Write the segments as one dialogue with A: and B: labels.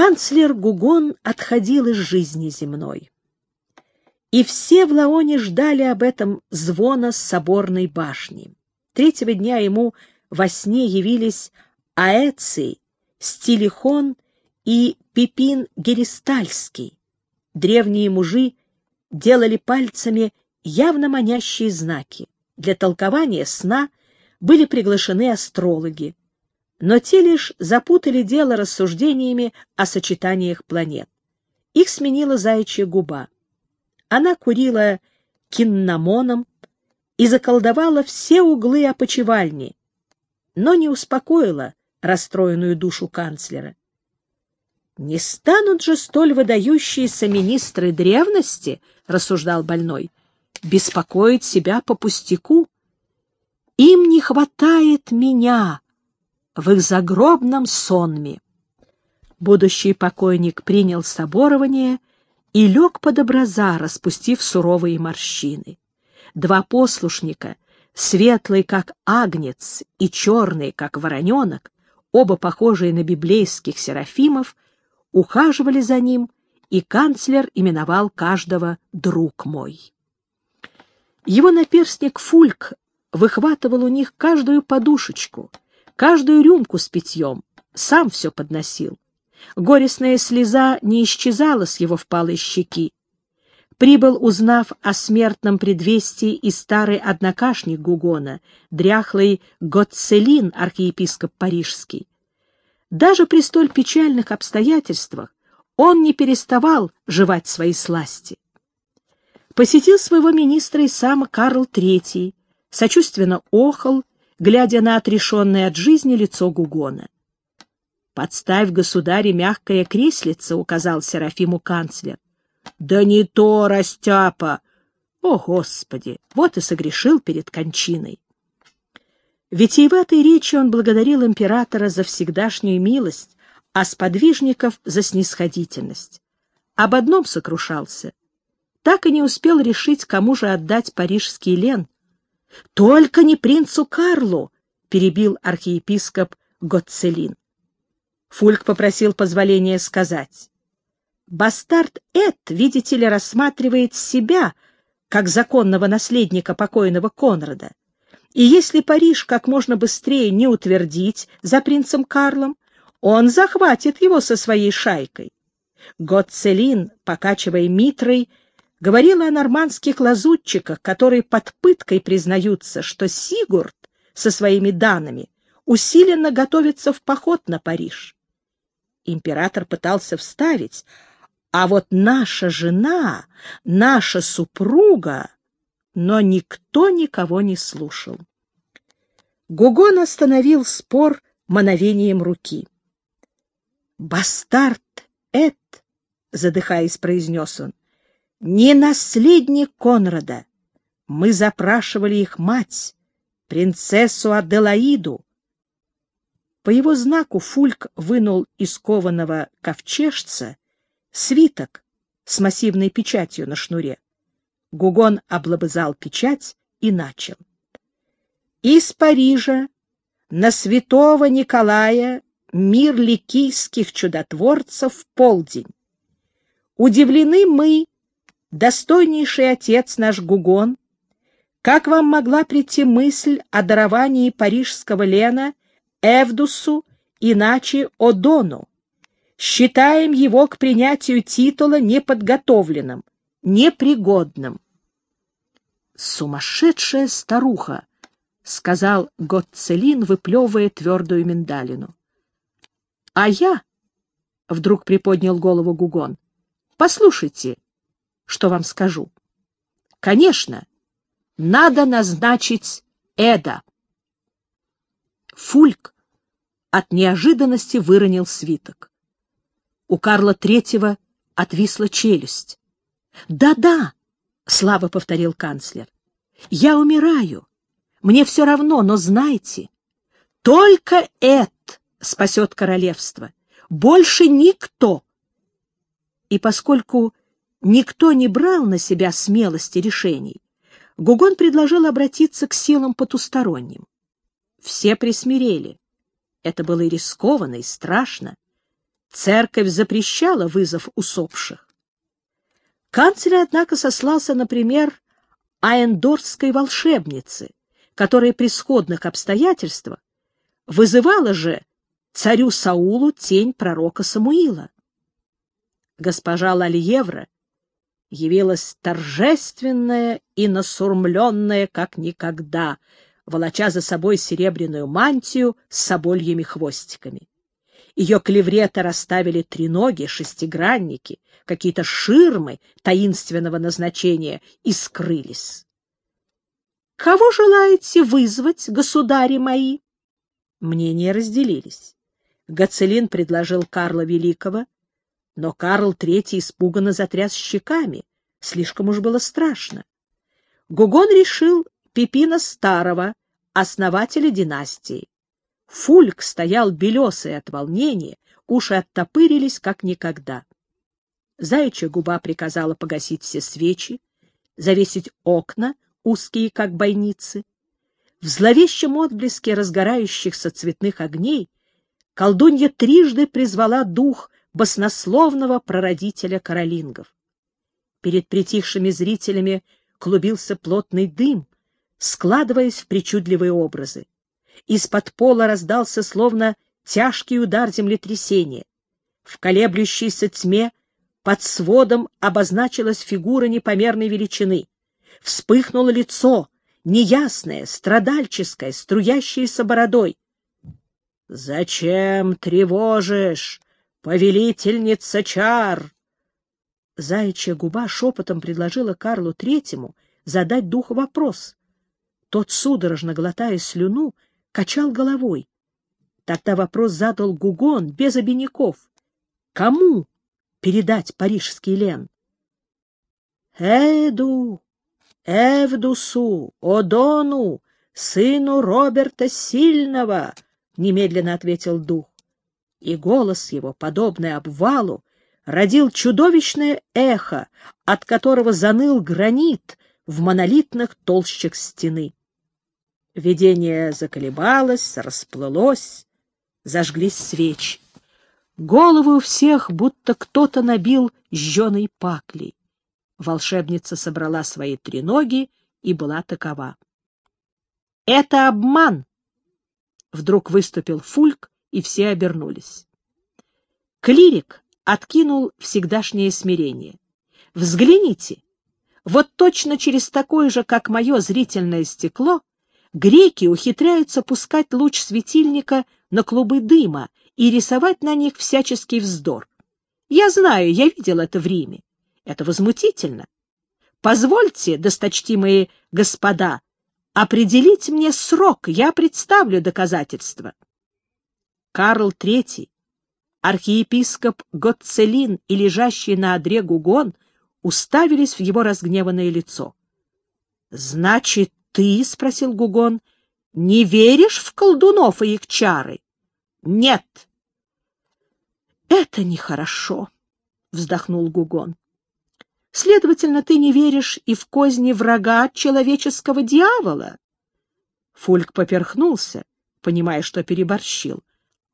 A: Канцлер Гугон отходил из жизни земной. И все в Лаоне ждали об этом звона с соборной башни. Третьего дня ему во сне явились Аэций, Стилихон и Пипин Геристальский. Древние мужи делали пальцами явно манящие знаки. Для толкования сна были приглашены астрологи, но те лишь запутали дело рассуждениями о сочетаниях планет. Их сменила заячья губа. Она курила киннамоном и заколдовала все углы опочивальни, но не успокоила расстроенную душу канцлера. «Не станут же столь выдающиеся министры древности, — рассуждал больной, — беспокоить себя по пустяку. Им не хватает меня в их загробном сонме». Будущий покойник принял соборование и лег под образа, распустив суровые морщины. Два послушника, светлый, как агнец, и черный, как вороненок, оба похожие на библейских серафимов, ухаживали за ним, и канцлер именовал каждого «друг мой». Его наперстник Фульк выхватывал у них каждую подушечку, каждую рюмку с питьем, сам все подносил. Горестная слеза не исчезала с его впалой щеки. Прибыл, узнав о смертном предвестии, и старый однокашник Гугона, дряхлый Готцелин, архиепископ Парижский. Даже при столь печальных обстоятельствах он не переставал жевать свои сласти. Посетил своего министра и сам Карл III, сочувственно охал, глядя на отрешенное от жизни лицо Гугона. «Подставь, государе, мягкое креслице», — указал Серафиму канцлер. «Да не то, Растяпа! О, Господи! Вот и согрешил перед кончиной!» Витиеватой речью он благодарил императора за всегдашнюю милость, а сподвижников за снисходительность. Об одном сокрушался. Так и не успел решить, кому же отдать парижский лен. «Только не принцу Карлу!» — перебил архиепископ Готцелин. Фульк попросил позволения сказать. «Бастард Эд, видите ли, рассматривает себя как законного наследника покойного Конрада. И если Париж как можно быстрее не утвердить за принцем Карлом, он захватит его со своей шайкой. Готцелин, покачивая митрой, говорила о нормандских лазутчиках, которые под пыткой признаются, что Сигурд со своими данными усиленно готовится в поход на Париж император пытался вставить, а вот наша жена, наша супруга, но никто никого не слушал. Гугон остановил спор мановением руки. «Бастард Эд», — задыхаясь, произнес он, — «не наследник Конрада. Мы запрашивали их мать, принцессу Аделаиду, по его знаку Фульк вынул из кованого ковчежца свиток с массивной печатью на шнуре. Гугон облобызал печать и начал. Из Парижа на святого Николая мир ликийских чудотворцев в полдень. Удивлены мы, достойнейший отец наш Гугон, как вам могла прийти мысль о даровании парижского Лена Эвдусу, иначе Одону. Считаем его к принятию титула неподготовленным, непригодным. «Сумасшедшая старуха!» — сказал Готцелин, выплевывая твердую миндалину. «А я...» — вдруг приподнял голову Гугон. «Послушайте, что вам скажу. Конечно, надо назначить Эда». Фульк от неожиданности выронил свиток. У Карла Третьего отвисла челюсть. «Да-да!» — слабо повторил канцлер. «Я умираю. Мне все равно, но знайте, только Эд спасет королевство. Больше никто!» И поскольку никто не брал на себя смелости решений, Гугон предложил обратиться к силам потусторонним. Все присмирели. Это было и рискованно, и страшно. церковь запрещала вызов усопших. Канцлер, однако, сослался, например, Аендорской волшебнице, которая при сходных обстоятельствах вызывала же царю Саулу тень пророка Самуила. Госпожа Лальевра явилась торжественная и насурмленная, как никогда, волоча за собой серебряную мантию с собольями хвостиками. Ее клеврета расставили треноги, шестигранники, какие-то ширмы таинственного назначения и скрылись. — Кого желаете вызвать, государи мои? Мнения разделились. Гацелин предложил Карла Великого, но Карл Третий испуганно затряс щеками. Слишком уж было страшно. Гугон решил Пипина Старого, основателя династии. Фульк стоял белесый от волнения, уши оттопырились, как никогда. Заячья губа приказала погасить все свечи, завесить окна, узкие, как бойницы. В зловещем отблеске разгорающихся цветных огней колдунья трижды призвала дух баснословного прародителя каролингов. Перед притихшими зрителями клубился плотный дым, складываясь в причудливые образы. Из-под пола раздался словно тяжкий удар землетрясения. В колеблющейся тьме под сводом обозначилась фигура непомерной величины. Вспыхнуло лицо, неясное, страдальческое, струящееся бородой. — Зачем тревожишь, повелительница чар? Заячья губа шепотом предложила Карлу Третьему задать духу вопрос. Тот, судорожно глотая слюну, качал головой. Тогда вопрос задал Гугон без обиняков. Кому передать парижский лен? Эду, Эвдусу, Одону, сыну Роберта Сильного, — немедленно ответил дух. И голос его, подобный обвалу, родил чудовищное эхо, от которого заныл гранит в монолитных толщах стены. Видение заколебалось, расплылось, зажглись свечи. Головы у всех будто кто-то набил жженой паклей. Волшебница собрала свои три ноги и была такова. — Это обман! — вдруг выступил Фульк, и все обернулись. Клирик откинул всегдашнее смирение. — Взгляните! Вот точно через такое же, как мое зрительное стекло, греки ухитряются пускать луч светильника на клубы дыма и рисовать на них всяческий вздор. Я знаю, я видел это в Риме. Это возмутительно. Позвольте, досточтимые господа, определить мне срок, я представлю доказательства. Карл III, архиепископ Готцелин и лежащий на одре Гугон уставились в его разгневанное лицо. — Значит, ты, — спросил Гугон, — не веришь в колдунов и их чары? — Нет. — Это нехорошо, — вздохнул Гугон. — Следовательно, ты не веришь и в козни врага человеческого дьявола? Фульк поперхнулся, понимая, что переборщил,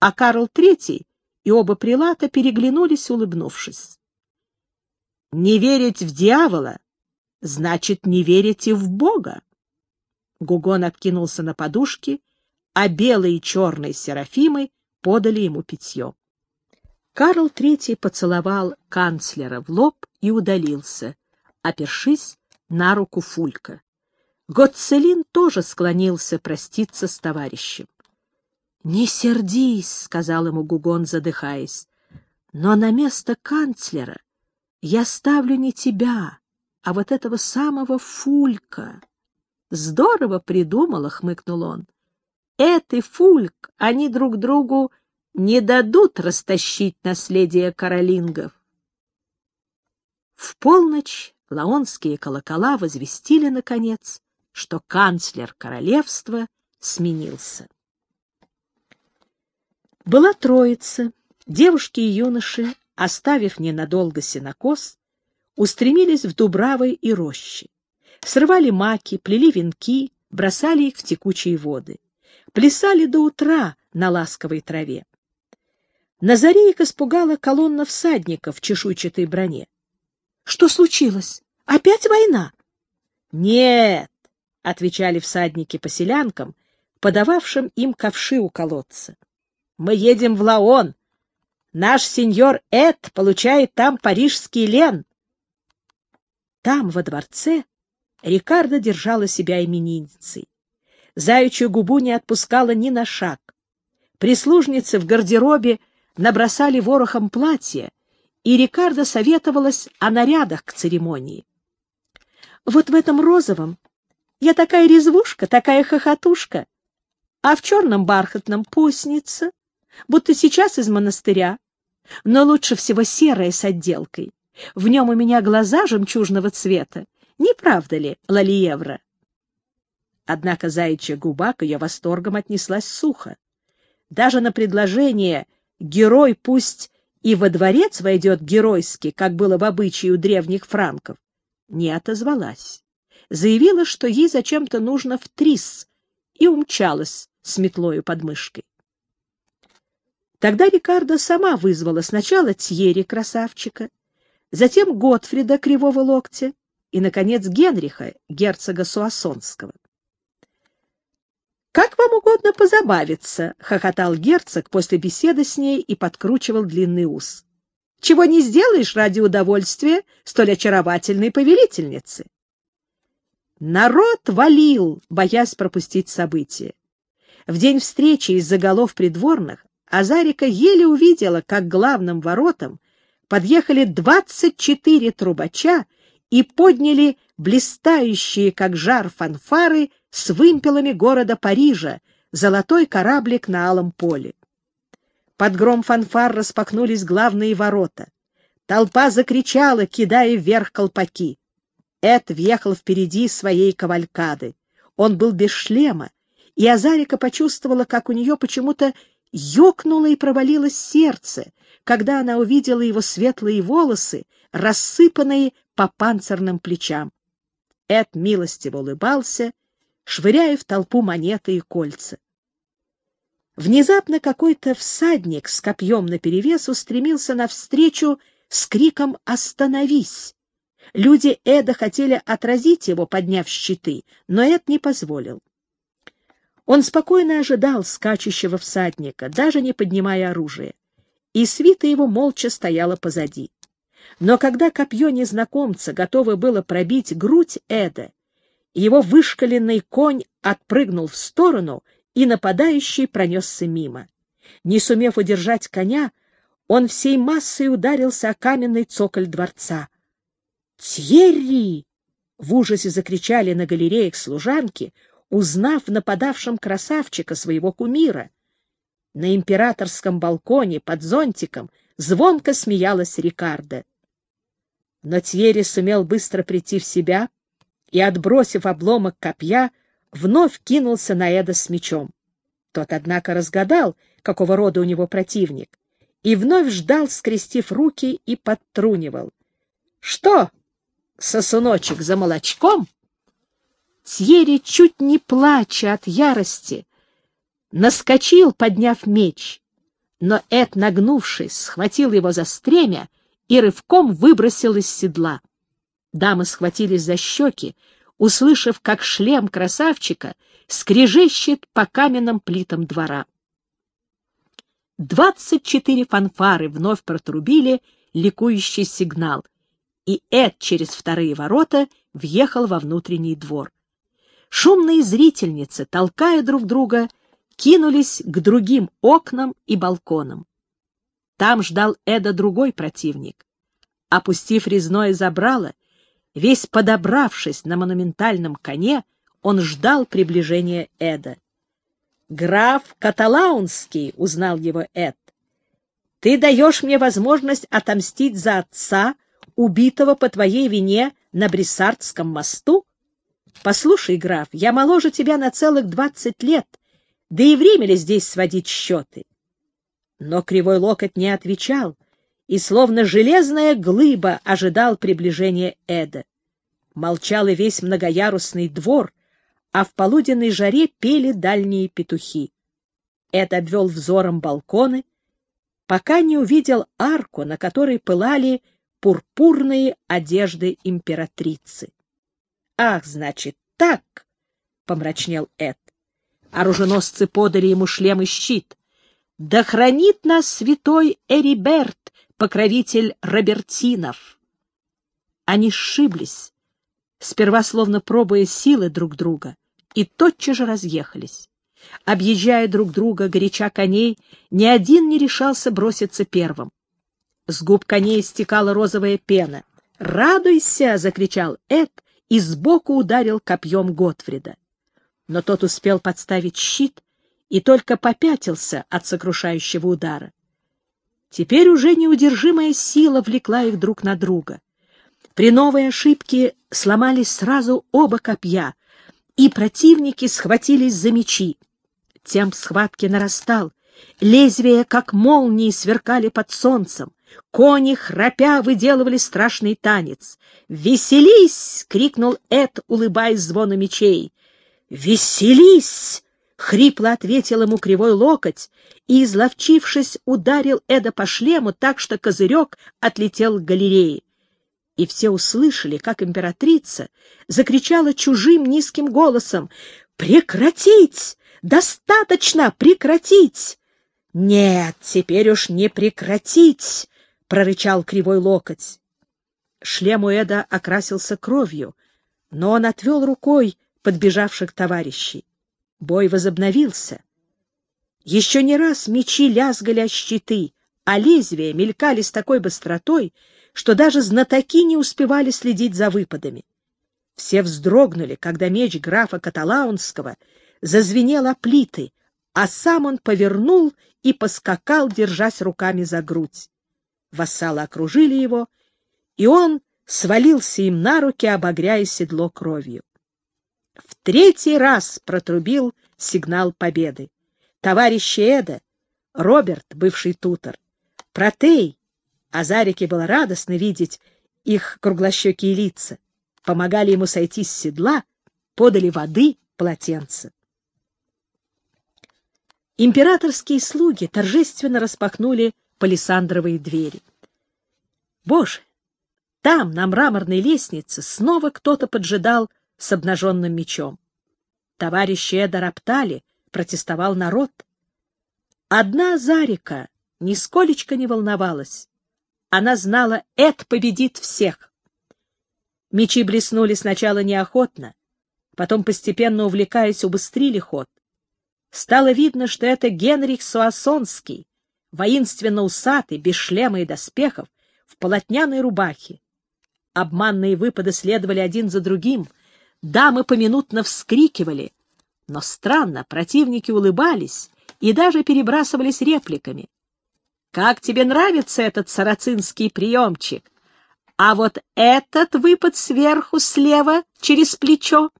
A: а Карл Третий и оба прилата переглянулись, улыбнувшись. — Не верить в дьявола — значит не верить и в Бога. Гугон откинулся на подушки, а белые и черные серафимы подали ему питье. Карл Третий поцеловал канцлера в лоб и удалился, опершись на руку Фулька. Готцелин тоже склонился проститься с товарищем. — Не сердись, — сказал ему Гугон, задыхаясь, — но на место канцлера я ставлю не тебя, а вот этого самого Фулька. Здорово придумала, хмыкнул он. Эд Фульк, они друг другу не дадут растащить наследие каролингов. В полночь лаонские колокола возвестили, наконец, что канцлер королевства сменился. Была троица, девушки и юноши, оставив ненадолго сенокос, устремились в Дубравы и рощи срывали маки, плели венки, бросали их в текучие воды. Плясали до утра на ласковой траве. На заре их испугала колонна всадников в чешуйчатой броне. — Что случилось? Опять война? — Нет, — отвечали всадники по селянкам, подававшим им ковши у колодца. — Мы едем в Лаон. Наш сеньор Эд получает там парижский лен. Там, во дворце, Рикардо держала себя именинницей. Заячью губу не отпускала ни на шаг. Прислужницы в гардеробе набросали ворохом платья, и Рикардо советовалась о нарядах к церемонии. Вот в этом розовом я такая резвушка, такая хохотушка, а в черном бархатном постница, будто сейчас из монастыря, но лучше всего серое с отделкой. В нем у меня глаза жемчужного цвета. Не правда ли, Лалиевра? Однако заячья губа к ее восторгом отнеслась сухо. Даже на предложение герой пусть и во дворец войдет геройски, как было в обычае у древних франков, не отозвалась. Заявила, что ей зачем-то нужно в трис, и умчалась с метлою под мышкой. Тогда Рикардо сама вызвала сначала Тьери, красавчика, затем Готфрида, кривого локтя, и, наконец, Генриха, герцога Суассонского. «Как вам угодно позабавиться», — хохотал герцог после беседы с ней и подкручивал длинный ус. «Чего не сделаешь ради удовольствия столь очаровательной повелительницы?» Народ валил, боясь пропустить события. В день встречи из-за голов придворных Азарика еле увидела, как главным воротам подъехали двадцать четыре трубача и подняли блистающие, как жар, фанфары с вымпелами города Парижа, золотой кораблик на алом поле. Под гром фанфар распахнулись главные ворота. Толпа закричала, кидая вверх колпаки. Эд въехал впереди своей кавалькады. Он был без шлема, и Азарика почувствовала, как у нее почему-то ёкнуло и провалилось сердце, когда она увидела его светлые волосы, рассыпанные по панцирным плечам. Эд милостиво улыбался швыряя в толпу монеты и кольца. Внезапно какой-то всадник с копьем наперевес устремился навстречу с криком «Остановись!». Люди Эда хотели отразить его, подняв щиты, но Эд не позволил. Он спокойно ожидал скачущего всадника, даже не поднимая оружие, и свита его молча стояла позади. Но когда копье незнакомца готово было пробить грудь Эда, его вышкаленный конь отпрыгнул в сторону, и нападающий пронесся мимо. Не сумев удержать коня, он всей массой ударился о каменный цоколь дворца. «Тьерри!» — в ужасе закричали на галереях служанки, узнав нападавшем красавчика своего кумира. На императорском балконе под зонтиком звонко смеялась Рикардо. Но Тьерри сумел быстро прийти в себя и, отбросив обломок копья, вновь кинулся на Эда с мечом. Тот, однако, разгадал, какого рода у него противник, и вновь ждал, скрестив руки, и подтрунивал. — Что, сосуночек, за молочком? Тьерри, чуть не плача от ярости, наскочил, подняв меч, но Эд, нагнувшись, схватил его за стремя и рывком выбросил из седла. Дамы схватились за щеки, услышав, как шлем красавчика скрежещет по каменным плитам двора. Двадцать четыре фанфары вновь протрубили ликующий сигнал, и Эд через вторые ворота въехал во внутренний двор. Шумные зрительницы, толкая друг друга, кинулись к другим окнам и балконам. Там ждал Эда другой противник. Опустив резное забрало, Весь подобравшись на монументальном коне, он ждал приближения Эда. «Граф Каталаунский», — узнал его Эд, — «ты даешь мне возможность отомстить за отца, убитого по твоей вине на Бриссардском мосту? Послушай, граф, я моложе тебя на целых двадцать лет, да и время ли здесь сводить счеты?» Но Кривой Локоть не отвечал — и словно железная глыба ожидал приближения Эда. Молчал и весь многоярусный двор, а в полуденной жаре пели дальние петухи. Эд обвел взором балконы, пока не увидел арку, на которой пылали пурпурные одежды императрицы. «Ах, значит, так!» — помрачнел Эд. Оруженосцы подали ему шлем и щит. «Да хранит нас святой Эриберт, покровитель Робертинов!» Они сшиблись, сперва словно пробуя силы друг друга, и тотчас же разъехались. Объезжая друг друга, горяча коней, ни один не решался броситься первым. С губ коней стекала розовая пена. «Радуйся!» — закричал Эд и сбоку ударил копьем Готфрида. Но тот успел подставить щит и только попятился от сокрушающего удара. Теперь уже неудержимая сила влекла их друг на друга. При новой ошибке сломались сразу оба копья, и противники схватились за мечи. Темп схватки нарастал, лезвия, как молнии, сверкали под солнцем. Кони, храпя, выделывали страшный танец. «Веселись!» — крикнул Эд, улыбаясь звону мечей. «Веселись!» — хрипло ответил ему кривой локоть и, изловчившись, ударил Эда по шлему так, что козырек отлетел к галерее. И все услышали, как императрица закричала чужим низким голосом «Прекратить! Достаточно! Прекратить!» «Нет, теперь уж не прекратить!» — прорычал кривой локоть. Шлем у Эда окрасился кровью, но он отвел рукой подбежавших товарищей. Бой возобновился. Еще не раз мечи лязгали о щиты, а лезвия мелькали с такой быстротой, что даже знатоки не успевали следить за выпадами. Все вздрогнули, когда меч графа Каталаунского зазвенел о плиты, а сам он повернул и поскакал, держась руками за грудь. Вассалы окружили его, и он свалился им на руки, обогряя седло кровью. В третий раз протрубил сигнал победы. Товарищи Эда, Роберт, бывший тутор, Протей, Азарике было радостно видеть их круглощекие лица, помогали ему сойти с седла, подали воды, полотенца. Императорские слуги торжественно распахнули палисандровые двери. Боже, там, на мраморной лестнице, снова кто-то поджидал с обнаженным мечом. Товарищи Эда роптали, протестовал народ. Одна Зарика нисколечко не волновалась. Она знала, Эд победит всех. Мечи блеснули сначала неохотно, потом, постепенно увлекаясь, убыстрили ход. Стало видно, что это Генрих Суассонский, воинственно усатый, без шлема и доспехов, в полотняной рубахе. Обманные выпады следовали один за другим, дамы поминутно вскрикивали, но странно, противники улыбались и даже перебрасывались репликами. «Как тебе нравится этот сарацинский приемчик? А вот этот выпад сверху, слева, через плечо!»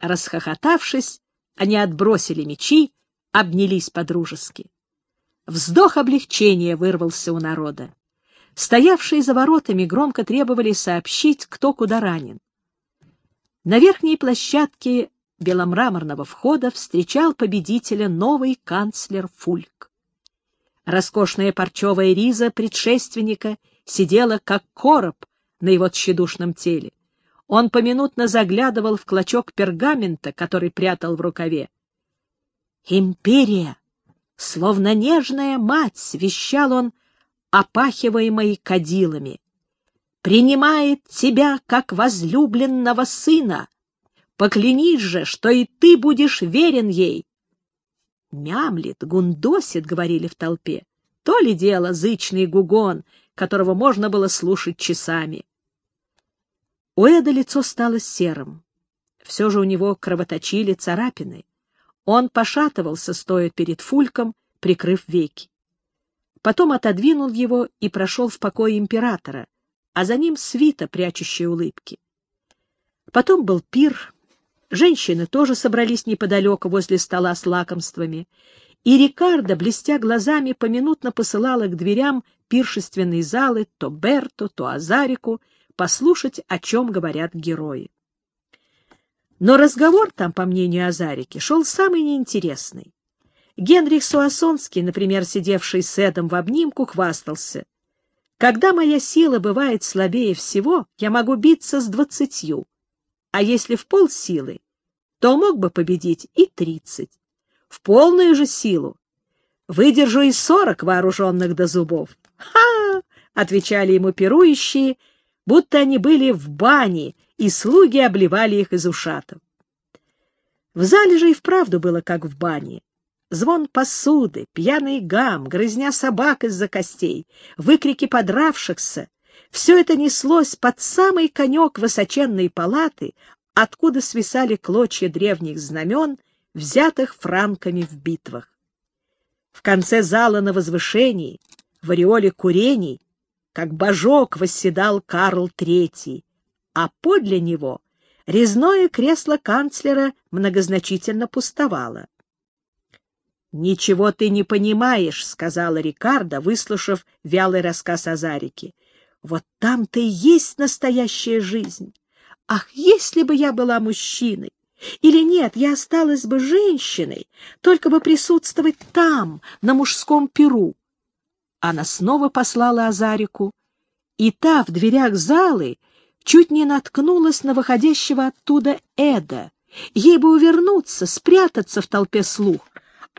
A: Расхохотавшись, они отбросили мечи, обнялись по-дружески. Вздох облегчения вырвался у народа. Стоявшие за воротами громко требовали сообщить, кто куда ранен. На верхней площадке беломраморного входа встречал победителя новый канцлер Фульк. Роскошная парчевая риза предшественника сидела, как короб на его тщедушном теле. Он поминутно заглядывал в клочок пергамента, который прятал в рукаве. «Империя Словно нежная мать, вещал он, опахиваемый кадилами. «Принимает тебя, как возлюбленного сына. Поклянись же, что и ты будешь верен ей». «Мямлет, гундосит», — говорили в толпе. То ли дело зычный гугон, которого можно было слушать часами. У Эда лицо стало серым. Все же у него кровоточили царапины. Он пошатывался, стоя перед Фульком, прикрыв веки. Потом отодвинул его и прошел в покой императора, а за ним свита, прячущая улыбки. Потом был пир, женщины тоже собрались неподалеку возле стола с лакомствами, и Рикардо, блестя глазами, поминутно посылала к дверям пиршественной залы то Берту, то Азарику послушать, о чем говорят герои. Но разговор там, по мнению Азарики, шел самый неинтересный. Генрих Суассонский, например, сидевший с Эдом в обнимку, хвастался. «Когда моя сила бывает слабее всего, я могу биться с двадцатью, а если в полсилы, то мог бы победить и тридцать. В полную же силу выдержу и сорок вооруженных до зубов. «Ха!» — отвечали ему пирующие, будто они были в бане, и слуги обливали их из ушатов. В зале же и вправду было как в бане. Звон посуды, пьяный гам, грызня собак из-за костей, выкрики подравшихся — все это неслось под самый конек высоченной палаты, откуда свисали клочья древних знамен, взятых франками в битвах. В конце зала на возвышении, в ореоле курений, как божок восседал Карл III, а подле него резное кресло канцлера многозначительно пустовало. «Ничего ты не понимаешь», — сказала Рикардо, выслушав вялый рассказ Азарики. «Вот там-то и есть настоящая жизнь. Ах, если бы я была мужчиной! Или нет, я осталась бы женщиной, только бы присутствовать там, на мужском перу. Она снова послала Азарику, и та в дверях залы чуть не наткнулась на выходящего оттуда Эда. Ей бы увернуться, спрятаться в толпе слух,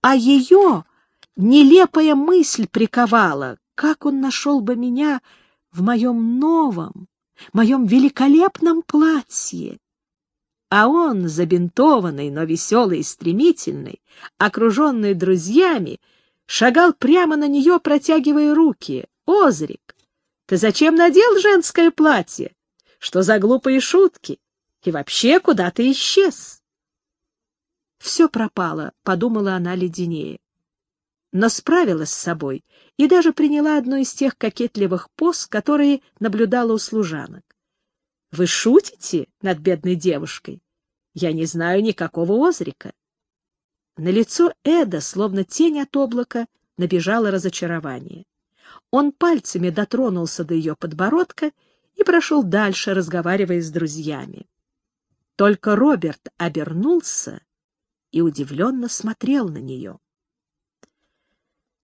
A: а ее нелепая мысль приковала, как он нашел бы меня в моем новом, моем великолепном платье а он, забинтованный, но веселый и стремительный, окруженный друзьями, шагал прямо на нее, протягивая руки. «Озрик, ты зачем надел женское платье? Что за глупые шутки? И вообще куда ты исчез?» «Все пропало», — подумала она леденее. Но справилась с собой и даже приняла одну из тех кокетливых поз, которые наблюдала у служанок. Вы шутите над бедной девушкой? Я не знаю никакого Озрика. На лицо Эда, словно тень от облака, набежало разочарование. Он пальцами дотронулся до ее подбородка и прошел дальше, разговаривая с друзьями. Только Роберт обернулся и удивленно смотрел на нее.